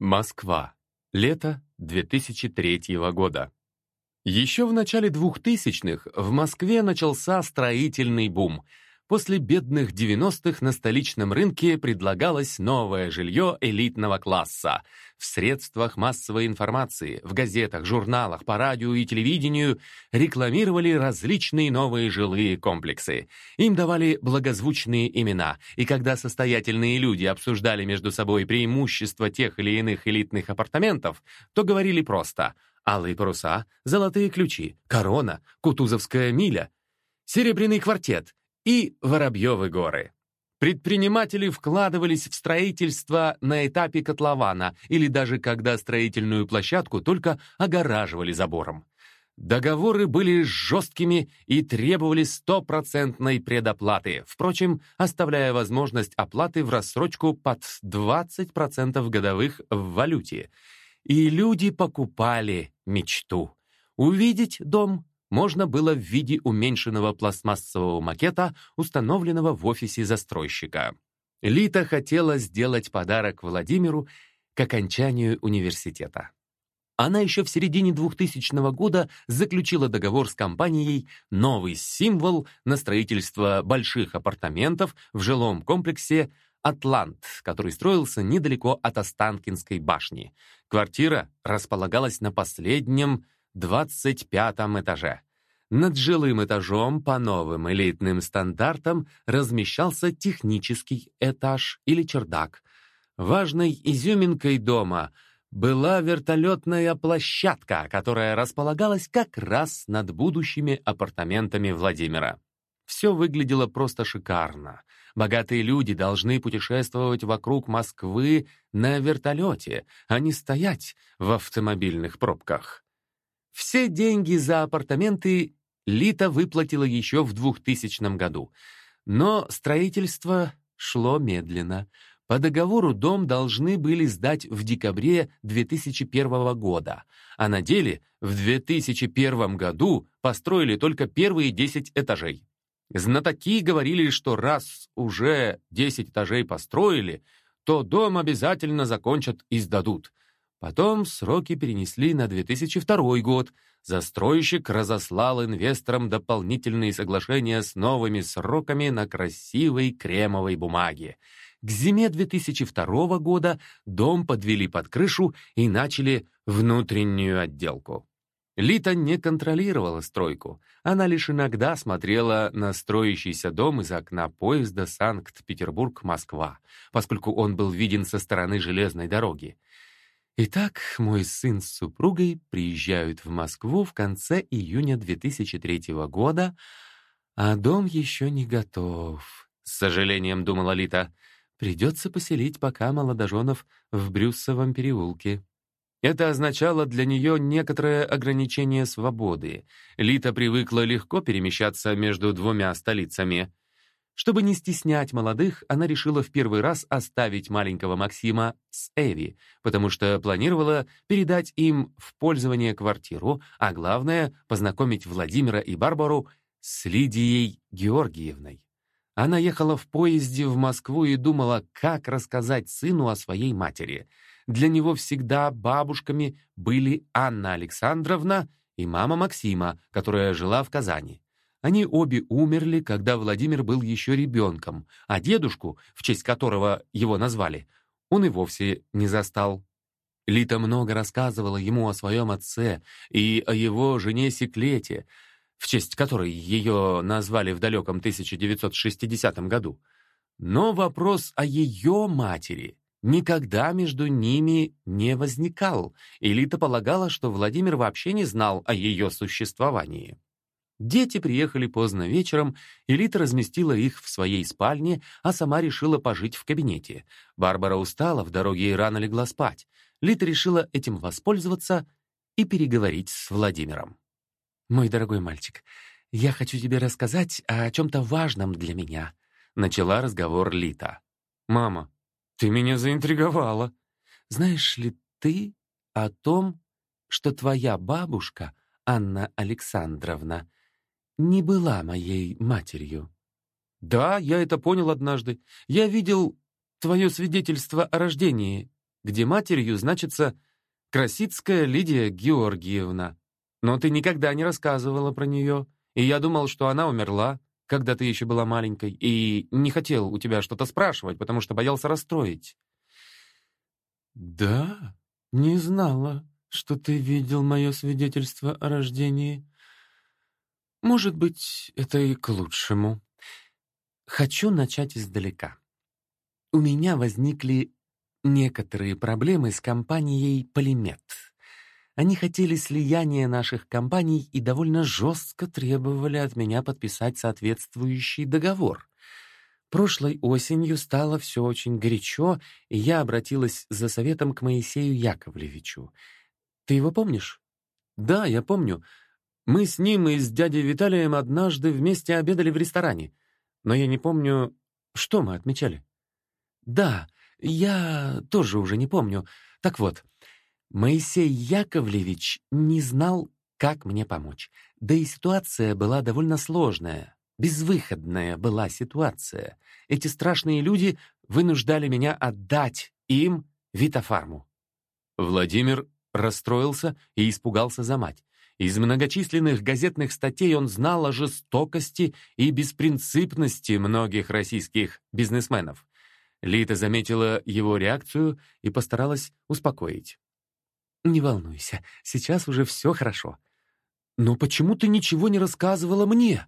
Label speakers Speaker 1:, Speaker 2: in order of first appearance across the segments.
Speaker 1: Москва. Лето 2003 года. Еще в начале 2000-х в Москве начался строительный бум — После бедных 90-х на столичном рынке предлагалось новое жилье элитного класса. В средствах массовой информации, в газетах, журналах, по радио и телевидению рекламировали различные новые жилые комплексы. Им давали благозвучные имена, и когда состоятельные люди обсуждали между собой преимущества тех или иных элитных апартаментов, то говорили просто «Алые паруса», «Золотые ключи», «Корона», «Кутузовская миля», «Серебряный квартет», и Воробьевы горы. Предприниматели вкладывались в строительство на этапе котлована или даже когда строительную площадку только огораживали забором. Договоры были жесткими и требовали стопроцентной предоплаты, впрочем, оставляя возможность оплаты в рассрочку под 20% годовых в валюте. И люди покупали мечту. Увидеть дом можно было в виде уменьшенного пластмассового макета, установленного в офисе застройщика. Лита хотела сделать подарок Владимиру к окончанию университета. Она еще в середине 2000 года заключила договор с компанией «Новый символ» на строительство больших апартаментов в жилом комплексе «Атлант», который строился недалеко от Останкинской башни. Квартира располагалась на последнем 25 этаже. Над жилым этажом по новым элитным стандартам размещался технический этаж или чердак. Важной изюминкой дома была вертолетная площадка, которая располагалась как раз над будущими апартаментами Владимира. Все выглядело просто шикарно. Богатые люди должны путешествовать вокруг Москвы на вертолете, а не стоять в автомобильных пробках. Все деньги за апартаменты Лита выплатила еще в 2000 году. Но строительство шло медленно. По договору дом должны были сдать в декабре 2001 года, а на деле в 2001 году построили только первые 10 этажей. Знатоки говорили, что раз уже 10 этажей построили, то дом обязательно закончат и сдадут. Потом сроки перенесли на 2002 год. Застройщик разослал инвесторам дополнительные соглашения с новыми сроками на красивой кремовой бумаге. К зиме 2002 года дом подвели под крышу и начали внутреннюю отделку. Лита не контролировала стройку. Она лишь иногда смотрела на строящийся дом из окна поезда Санкт-Петербург-Москва, поскольку он был виден со стороны железной дороги. Итак, мой сын с супругой приезжают в Москву в конце июня 2003 года, а дом еще не готов. С сожалением думала Лита. Придется поселить пока молодоженов в Брюссовом переулке. Это означало для нее некоторое ограничение свободы. Лита привыкла легко перемещаться между двумя столицами. Чтобы не стеснять молодых, она решила в первый раз оставить маленького Максима с Эви, потому что планировала передать им в пользование квартиру, а главное — познакомить Владимира и Барбару с Лидией Георгиевной. Она ехала в поезде в Москву и думала, как рассказать сыну о своей матери. Для него всегда бабушками были Анна Александровна и мама Максима, которая жила в Казани. Они обе умерли, когда Владимир был еще ребенком, а дедушку, в честь которого его назвали, он и вовсе не застал. Лита много рассказывала ему о своем отце и о его жене Секлете, в честь которой ее назвали в далеком 1960 году. Но вопрос о ее матери никогда между ними не возникал, и Лита полагала, что Владимир вообще не знал о ее существовании. Дети приехали поздно вечером, и Лита разместила их в своей спальне, а сама решила пожить в кабинете. Барбара устала в дороге и рано легла спать. Лита решила этим воспользоваться и переговорить с Владимиром. «Мой дорогой мальчик, я хочу тебе рассказать о чем-то важном для меня», — начала разговор Лита. «Мама, ты меня заинтриговала. Знаешь ли ты о том, что твоя бабушка, Анна Александровна, не была моей матерью. Да, я это понял однажды. Я видел твое свидетельство о рождении. где матерью значится Красицкая Лидия Георгиевна. Но ты никогда не рассказывала про нее, и я думал, что она умерла, когда ты еще была маленькой, и не хотел у тебя что-то спрашивать, потому что боялся расстроить». «Да, не знала, что ты видел мое свидетельство о рождении. Может быть, это и к лучшему. Хочу начать издалека. У меня возникли некоторые проблемы с компанией «Полимет». Они хотели слияния наших компаний и довольно жестко требовали от меня подписать соответствующий договор. Прошлой осенью стало все очень горячо, и я обратилась за советом к Моисею Яковлевичу. Ты его помнишь? Да, я помню. Мы с ним и с дядей Виталием однажды вместе обедали в ресторане. Но я не помню, что мы отмечали. Да, я тоже уже не помню. Так вот, Моисей Яковлевич не знал, как мне помочь. Да и ситуация была довольно сложная. Безвыходная была ситуация. Эти страшные люди вынуждали меня отдать им Витофарму. Владимир расстроился и испугался за мать. Из многочисленных газетных статей он знал о жестокости и беспринципности многих российских бизнесменов. Лита заметила его реакцию и постаралась успокоить. «Не волнуйся, сейчас уже все хорошо. Но почему ты ничего не рассказывала мне?»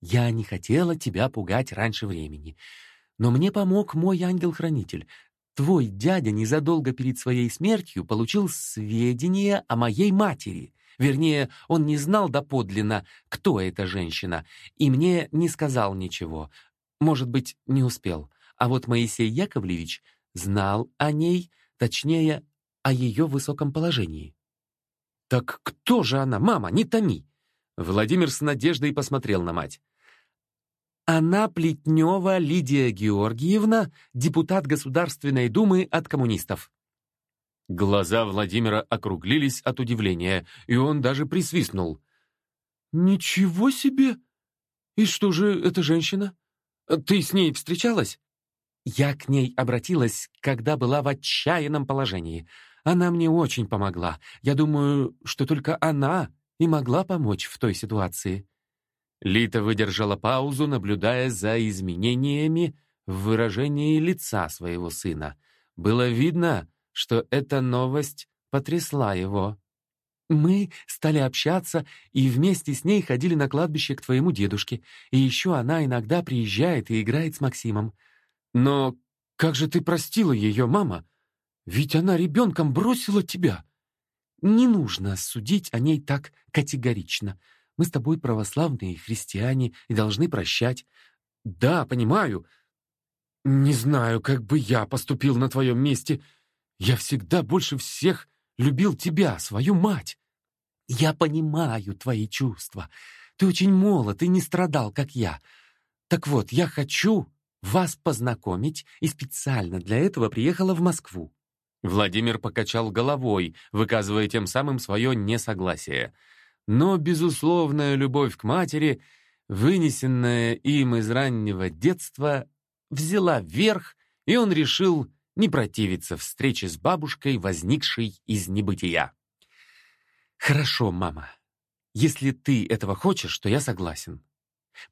Speaker 1: «Я не хотела тебя пугать раньше времени. Но мне помог мой ангел-хранитель. Твой дядя незадолго перед своей смертью получил сведения о моей матери. Вернее, он не знал доподлинно, кто эта женщина, и мне не сказал ничего. Может быть, не успел. А вот Моисей Яковлевич знал о ней, точнее, о ее высоком положении. «Так кто же она, мама, не томи!» Владимир с надеждой посмотрел на мать. Она Плетнева Лидия Георгиевна, депутат Государственной Думы от коммунистов. Глаза Владимира округлились от удивления, и он даже присвистнул. «Ничего себе! И что же эта женщина? Ты с ней встречалась?» Я к ней обратилась, когда была в отчаянном положении. Она мне очень помогла. Я думаю, что только она и могла помочь в той ситуации. Лита выдержала паузу, наблюдая за изменениями в выражении лица своего сына. Было видно, что эта новость потрясла его. Мы стали общаться и вместе с ней ходили на кладбище к твоему дедушке. И еще она иногда приезжает и играет с Максимом. Но как же ты простила ее, мама? Ведь она ребенком бросила тебя. Не нужно судить о ней так категорично. Мы с тобой православные христиане и должны прощать. Да, понимаю. Не знаю, как бы я поступил на твоем месте. Я всегда больше всех любил тебя, свою мать. Я понимаю твои чувства. Ты очень молод и не страдал, как я. Так вот, я хочу вас познакомить и специально для этого приехала в Москву». Владимир покачал головой, выказывая тем самым свое несогласие. Но безусловная любовь к матери, вынесенная им из раннего детства, взяла верх, и он решил не противиться встрече с бабушкой, возникшей из небытия. «Хорошо, мама. Если ты этого хочешь, то я согласен.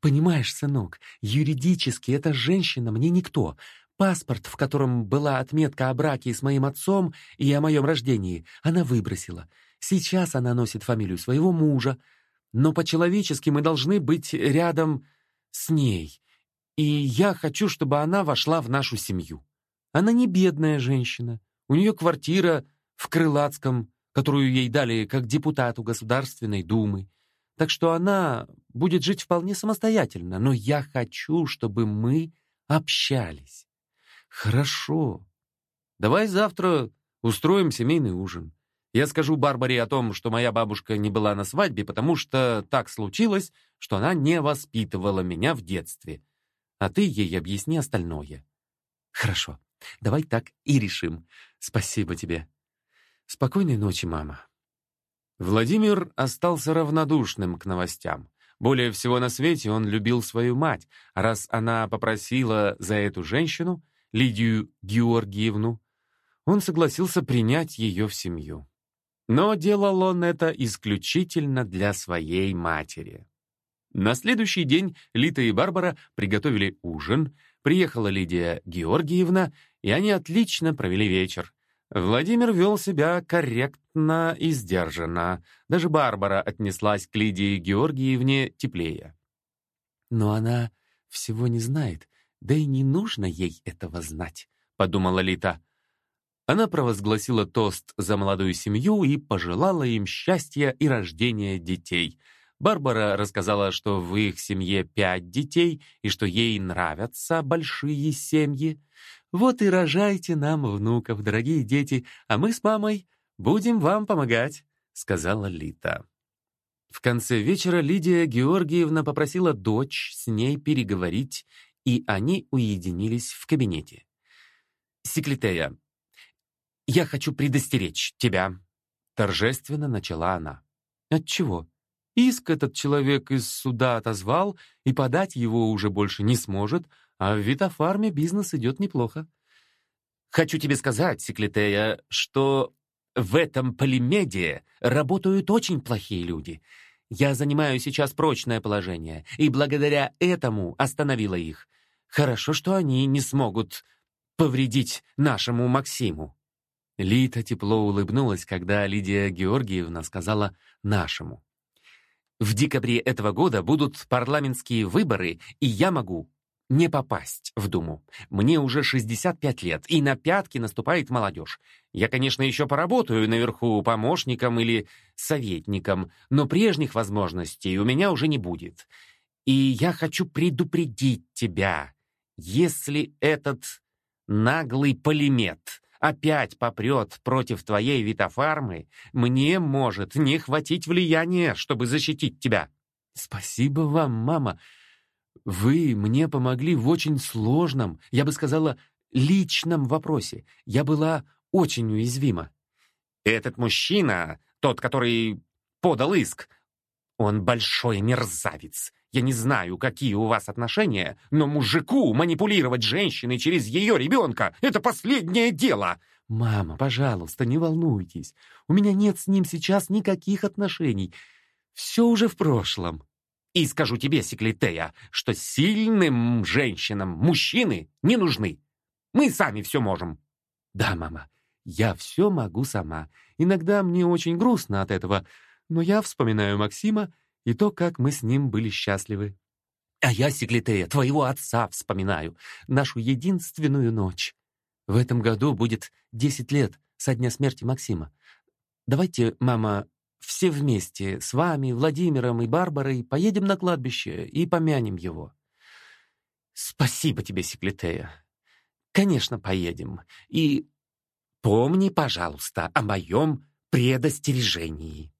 Speaker 1: Понимаешь, сынок, юридически эта женщина мне никто. Паспорт, в котором была отметка о браке с моим отцом и о моем рождении, она выбросила. Сейчас она носит фамилию своего мужа. Но по-человечески мы должны быть рядом с ней. И я хочу, чтобы она вошла в нашу семью. Она не бедная женщина. У нее квартира в Крылатском, которую ей дали как депутату Государственной Думы. Так что она будет жить вполне самостоятельно, но я хочу, чтобы мы общались. Хорошо. Давай завтра устроим семейный ужин. Я скажу Барбаре о том, что моя бабушка не была на свадьбе, потому что так случилось, что она не воспитывала меня в детстве. А ты ей объясни остальное. Хорошо. Давай так и решим. Спасибо тебе. Спокойной ночи, мама. Владимир остался равнодушным к новостям. Более всего на свете он любил свою мать, раз она попросила за эту женщину, Лидию Георгиевну, он согласился принять ее в семью. Но делал он это исключительно для своей матери. На следующий день Лита и Барбара приготовили ужин, приехала Лидия Георгиевна, и они отлично провели вечер. Владимир вел себя корректно и сдержанно. Даже Барбара отнеслась к Лидии Георгиевне теплее.
Speaker 2: «Но она всего не знает, да и не нужно ей этого знать», — подумала Лита.
Speaker 1: Она провозгласила тост за молодую семью и пожелала им счастья и рождения детей. Барбара рассказала, что в их семье пять детей и что ей нравятся большие семьи. «Вот и рожайте нам внуков, дорогие дети, а мы с мамой будем вам помогать», — сказала Лита. В конце вечера Лидия Георгиевна попросила дочь с ней переговорить, и они уединились в кабинете. «Секлитея, «Я хочу предостеречь тебя», — торжественно начала она.
Speaker 2: «Отчего? Иск этот человек из суда отозвал, и подать его уже больше не сможет, а в Витофарме бизнес идет неплохо».
Speaker 1: «Хочу тебе сказать, Секлитея, что в этом полимедии работают очень плохие люди. Я занимаю сейчас прочное положение, и благодаря этому остановила их. Хорошо, что они не смогут повредить нашему Максиму».
Speaker 2: Лита тепло улыбнулась, когда Лидия Георгиевна сказала «нашему».
Speaker 1: «В декабре этого года будут парламентские выборы, и я могу не попасть в Думу. Мне уже 65 лет, и на пятки наступает молодежь. Я, конечно, еще поработаю наверху помощником или советником, но прежних возможностей у меня уже не будет. И я хочу предупредить тебя, если этот наглый полимет опять попрет против твоей витофармы, мне может не хватить влияния, чтобы защитить тебя.
Speaker 2: Спасибо вам, мама. Вы мне помогли в очень сложном, я бы сказала, личном вопросе. Я была очень уязвима.
Speaker 1: Этот мужчина, тот, который подал иск, он большой мерзавец. Я не знаю, какие у вас отношения, но мужику манипулировать женщиной через ее ребенка — это последнее дело!»
Speaker 2: «Мама, пожалуйста, не волнуйтесь. У меня нет с ним сейчас никаких отношений. Все уже в прошлом».
Speaker 1: «И скажу тебе, Секлитея, что сильным женщинам мужчины не нужны. Мы сами все можем».
Speaker 2: «Да, мама, я все могу сама. Иногда мне очень грустно от этого, но я вспоминаю Максима, и то, как мы с ним были счастливы. А я, Секлитея, твоего отца вспоминаю, нашу единственную ночь. В этом году будет десять лет со дня смерти Максима. Давайте, мама, все вместе с вами, Владимиром и Барбарой поедем на кладбище и помянем его.
Speaker 1: Спасибо тебе, Секлитея. Конечно, поедем. И помни, пожалуйста, о моем предостережении.